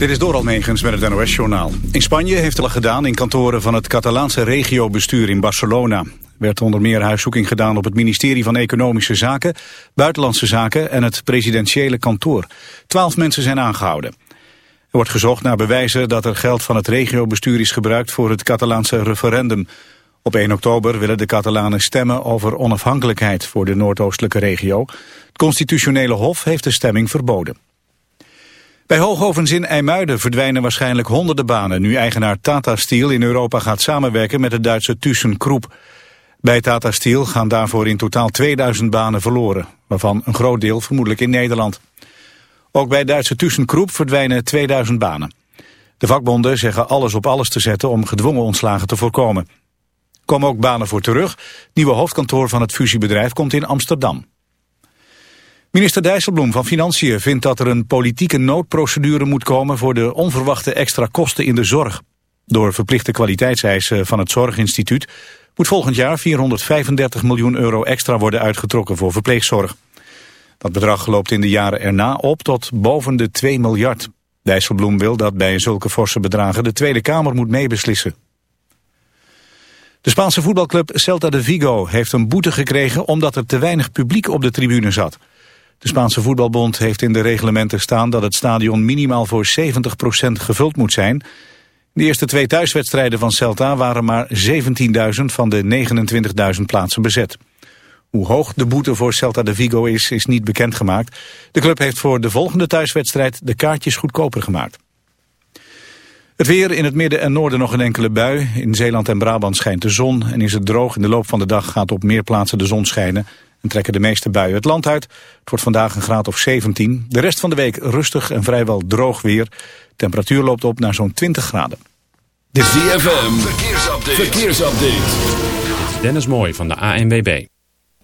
Dit is Doral Megens met het NOS-journaal. In Spanje heeft al gedaan in kantoren van het Catalaanse regiobestuur in Barcelona. Er werd onder meer huiszoeking gedaan op het ministerie van Economische Zaken, Buitenlandse Zaken en het presidentiële kantoor. Twaalf mensen zijn aangehouden. Er wordt gezocht naar bewijzen dat er geld van het regiobestuur is gebruikt voor het Catalaanse referendum. Op 1 oktober willen de Catalanen stemmen over onafhankelijkheid voor de noordoostelijke regio. Het constitutionele hof heeft de stemming verboden. Bij Hoogovens in IJmuiden verdwijnen waarschijnlijk honderden banen... nu eigenaar Tata Steel in Europa gaat samenwerken met de Duitse ThyssenKrupp. Bij Tata Steel gaan daarvoor in totaal 2000 banen verloren... waarvan een groot deel vermoedelijk in Nederland. Ook bij Duitse ThyssenKrupp verdwijnen 2000 banen. De vakbonden zeggen alles op alles te zetten om gedwongen ontslagen te voorkomen. Komen ook banen voor terug. nieuwe hoofdkantoor van het fusiebedrijf komt in Amsterdam. Minister Dijsselbloem van Financiën vindt dat er een politieke noodprocedure moet komen voor de onverwachte extra kosten in de zorg. Door verplichte kwaliteitseisen van het Zorginstituut moet volgend jaar 435 miljoen euro extra worden uitgetrokken voor verpleegzorg. Dat bedrag loopt in de jaren erna op tot boven de 2 miljard. Dijsselbloem wil dat bij zulke forse bedragen de Tweede Kamer moet meebeslissen. De Spaanse voetbalclub Celta de Vigo heeft een boete gekregen omdat er te weinig publiek op de tribune zat. De Spaanse voetbalbond heeft in de reglementen staan dat het stadion minimaal voor 70% gevuld moet zijn. De eerste twee thuiswedstrijden van Celta waren maar 17.000 van de 29.000 plaatsen bezet. Hoe hoog de boete voor Celta de Vigo is, is niet bekendgemaakt. De club heeft voor de volgende thuiswedstrijd de kaartjes goedkoper gemaakt. Het weer in het midden en noorden nog een enkele bui. In Zeeland en Brabant schijnt de zon en is het droog. In de loop van de dag gaat op meer plaatsen de zon schijnen en trekken de meeste buien het land uit. Het wordt vandaag een graad of 17. De rest van de week rustig en vrijwel droog weer. Temperatuur loopt op naar zo'n 20 graden. De ZFM, verkeersupdate. verkeersupdate. Dennis Mooi van de ANWB.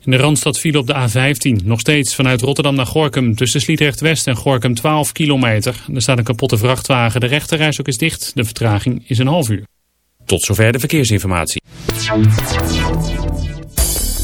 In de Randstad viel op de A15. Nog steeds vanuit Rotterdam naar Gorkum. Tussen Sliedrecht West en Gorkum 12 kilometer. Er staat een kapotte vrachtwagen. De rechterreis ook is dicht. De vertraging is een half uur. Tot zover de verkeersinformatie.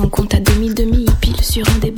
On compte à 2000 demi-pile sur un début.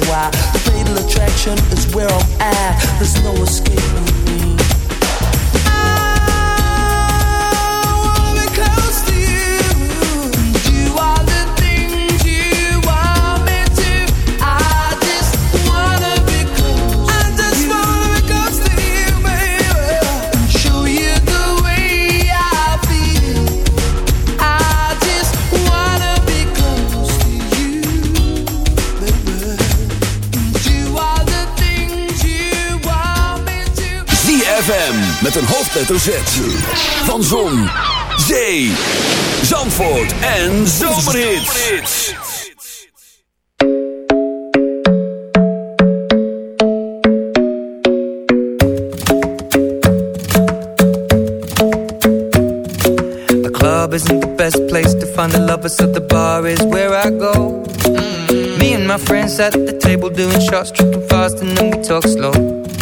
The fatal attraction is where I'm at. There's no escaping met een hoofdletter Z. Van Zon, Zee, Zandvoort en Zomerhits. The club isn't the best place to find the lovers, so the bar is where I go. Me and my friends at the table doing shots, tripping fast, and then we talk slow.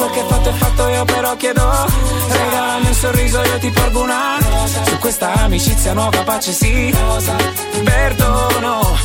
quel che fatto è fatto io però chiedo Regalami un sorriso io ti porgo una Rosa. Su questa amicizia nuova pace sì Rosa. Perdono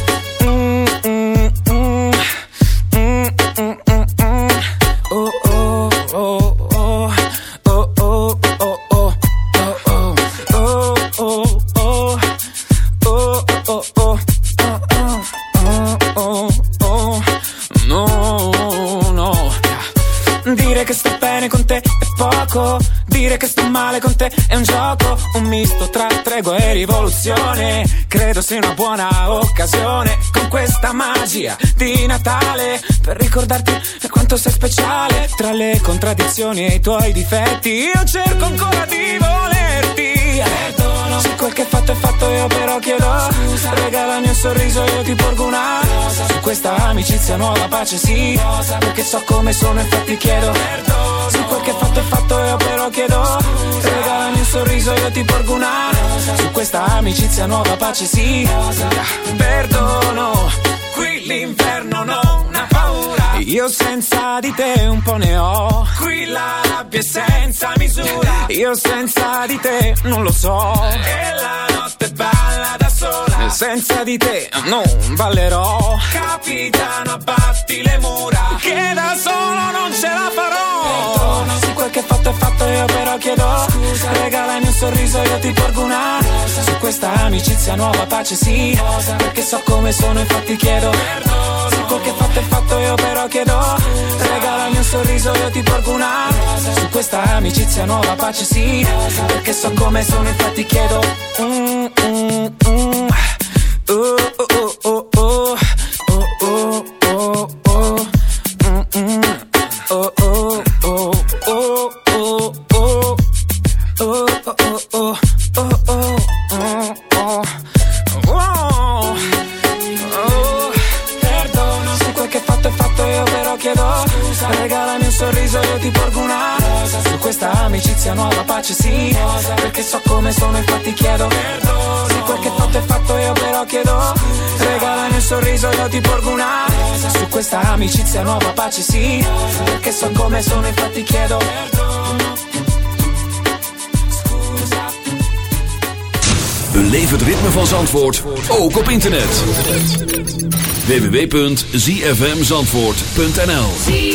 rivoluzione. Credo sia una buona occasione Con questa magia di Natale Per ricordarti quanto sei speciale Tra le contraddizioni e i tuoi difetti. Io cerco ancora di volerti. Perdono. Se quel che è fatto è fatto io però chiedo Scusa. Regalami un sorriso io ti porgo una Rosa. Su questa amicizia nuova pace sì. Rosa. Perché so come sono infatti chiedo. Perdono quel che fatto è fatto io però chiedo Regalami un sorriso io ti porgo una Rosa. Su questa amicizia nuova pace sì. Rosa. Perdono Qui l'inferno non ha paura. Io senza di te un po' ne ho. Qui la rabbia è senza misura. Io senza di te non lo so. E la notte balla da sola. Senza di te non ballerò. Capitano abbatti le mura sorriso io ti porgo una Rosa. Su questa amicizia nuova pace sì Rosa. Perché so come sono infatti chiedo Perdono Se quel che fatto è fatto io però chiedo Scusa Regalami un sorriso io ti porgo una Rosa. Su questa amicizia nuova pace sì Rosa. Perché so come sono infatti chiedo mm, mm, mm. Oh, oh, oh, amicizia nuova pace sì. Perché so come sono infatti chiedo Perdono. Beleef het ritme van Zandvoort, ook op internet. www.zfmzandvoort.nl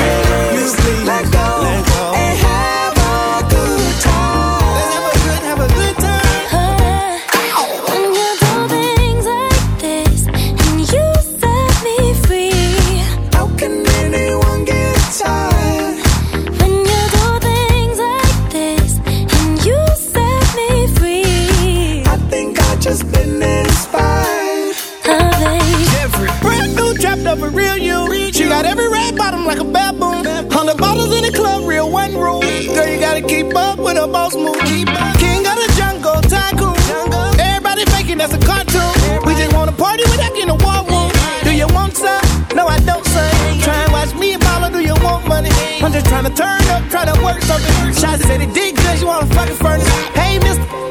the most move. King of the jungle, tycoon. Everybody faking that's a cartoon. We just wanna party without in a war room. Do you want some? No, I don't, son. Try and watch me and mama, do you want money? I'm just trying to turn up, try to work something. Shots said it did good, you wanna fucking furnace. Hey, mister.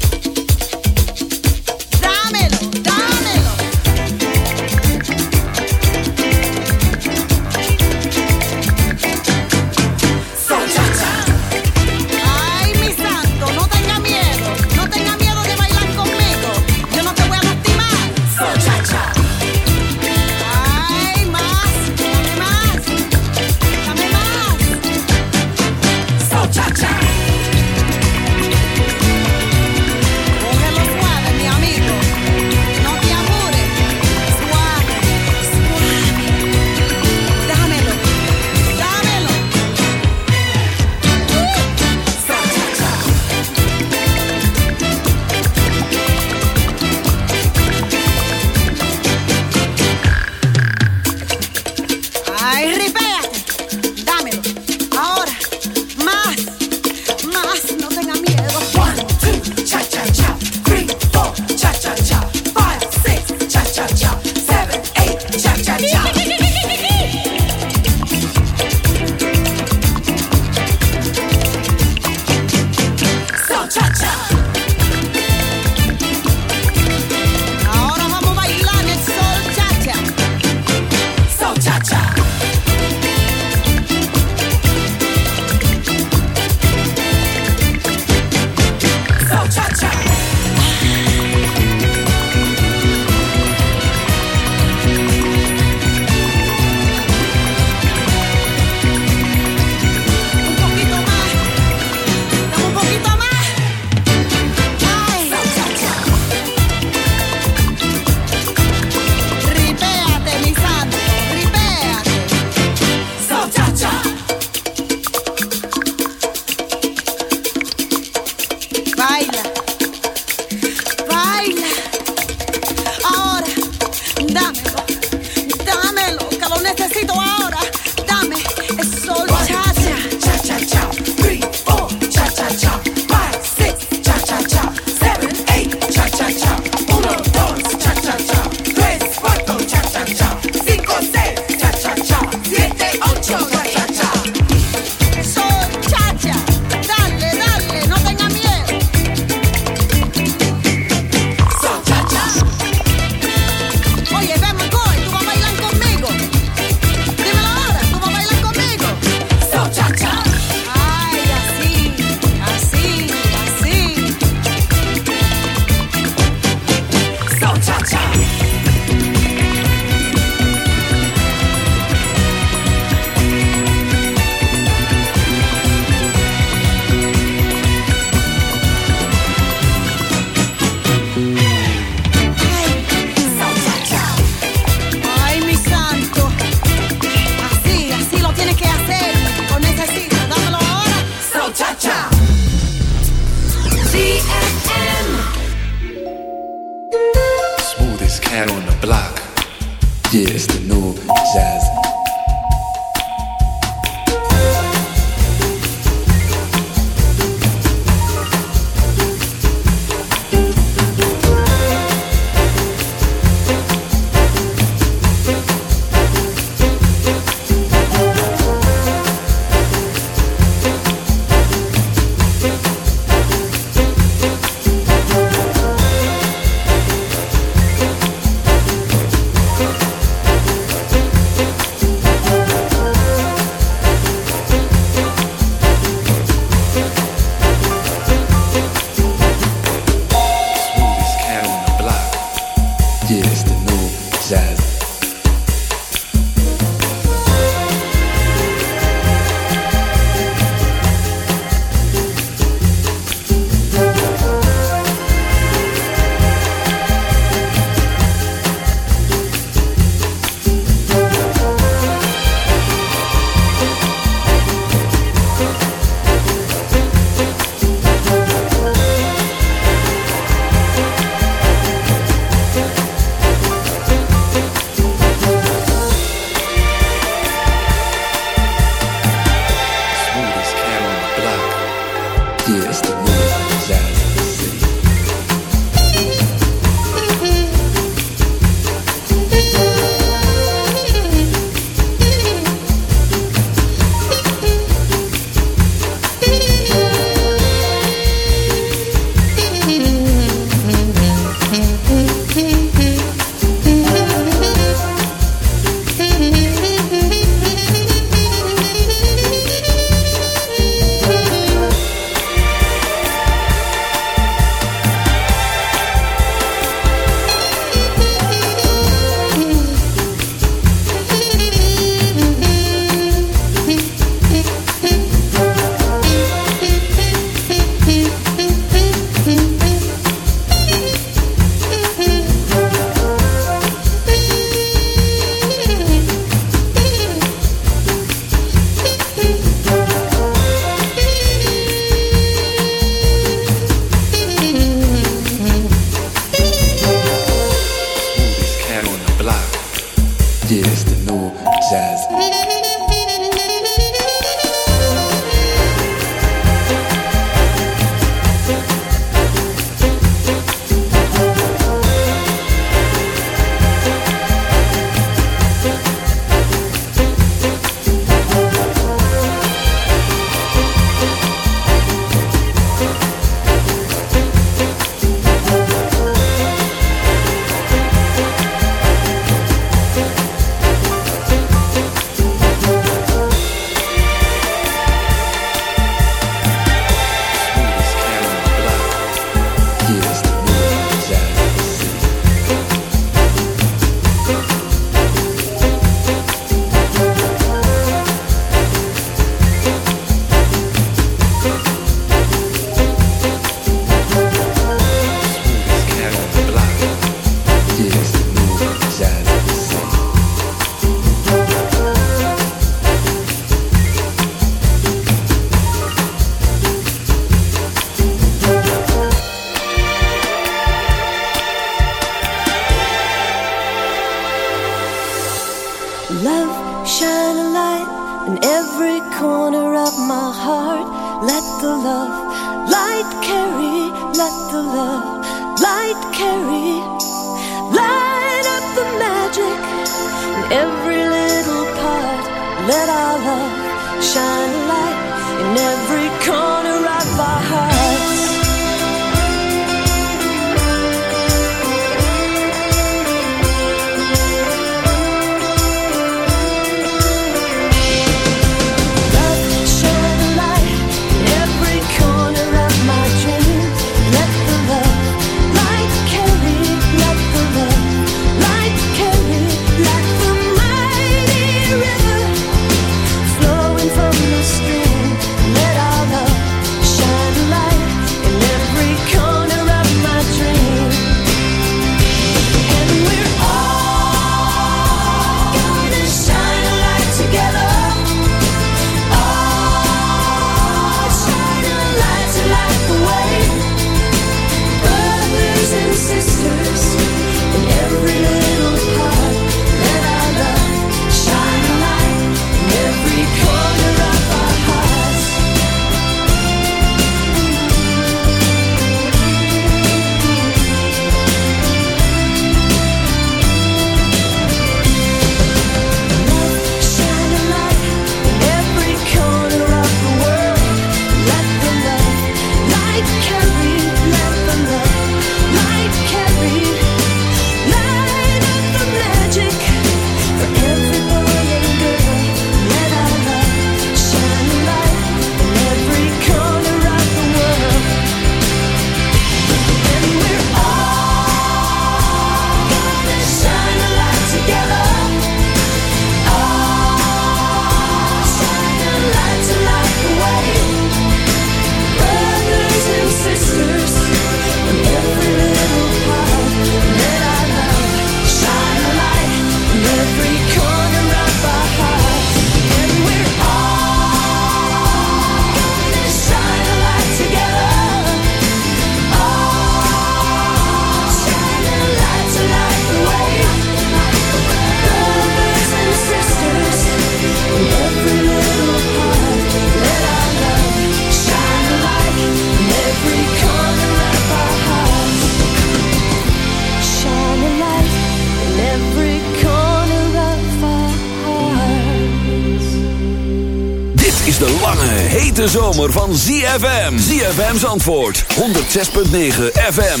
ZFM's antwoord 106.9 FM.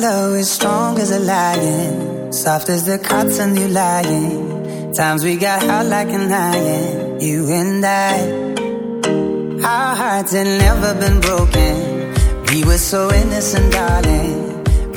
love is strong as a lion, soft as the cotton you lying. Times we got hot like an iron, you and I. Our hearts had never been broken. We were so innocent, darling.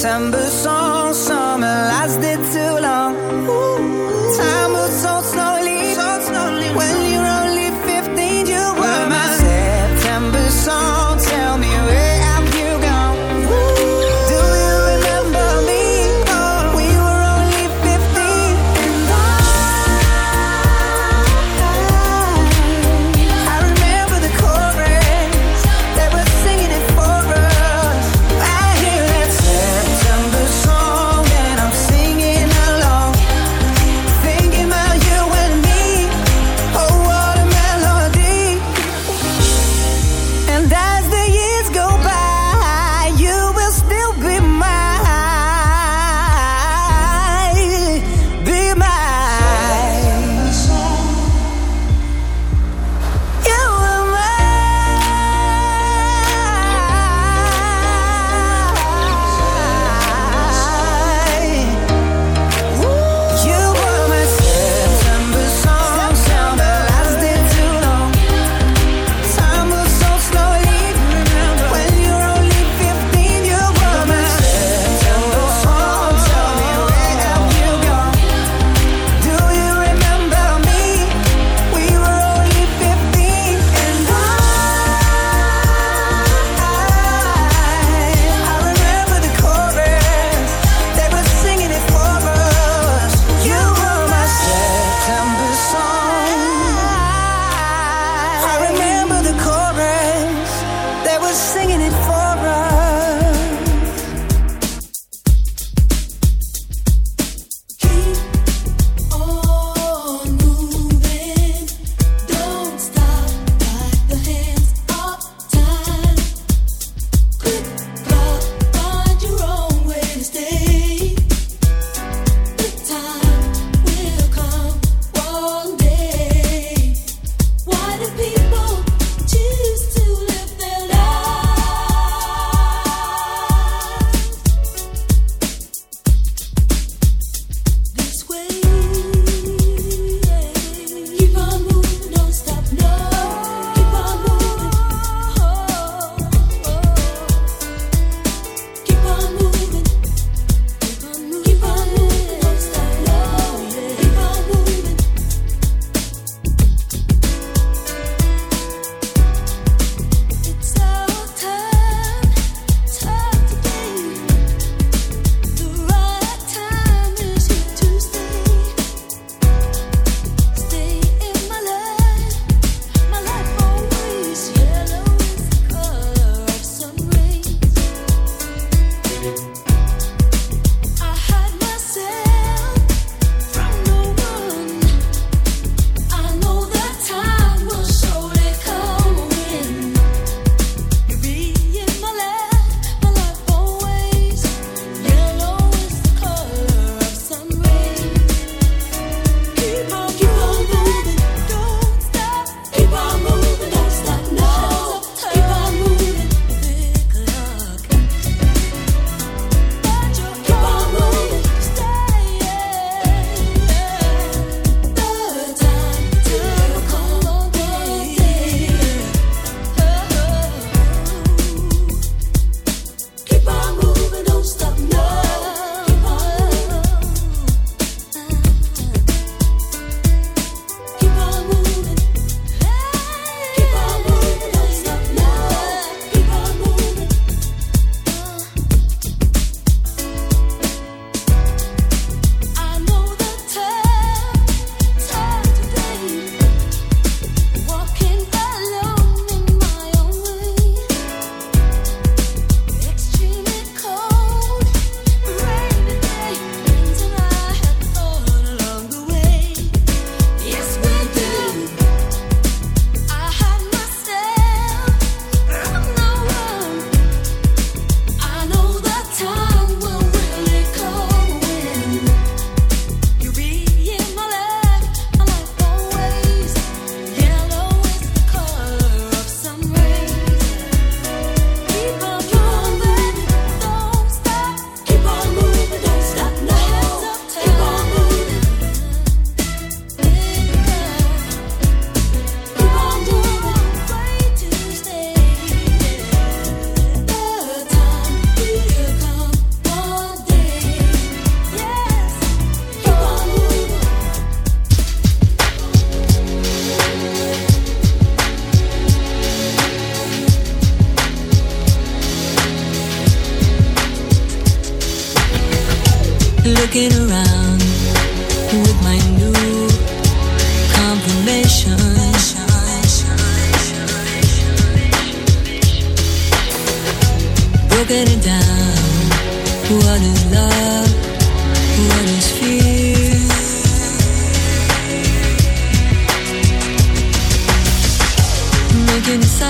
September. inside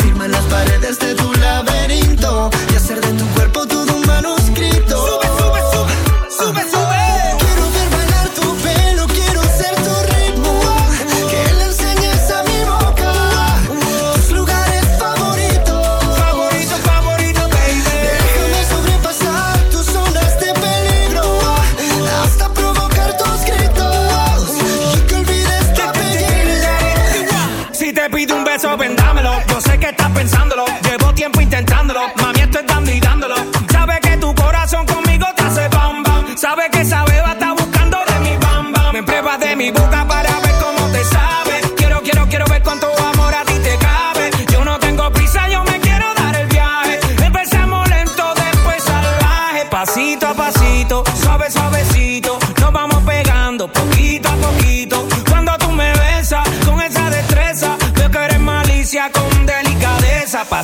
Firma las paredes de tu laberinto.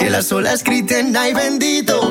Que las olas griten, ay bendito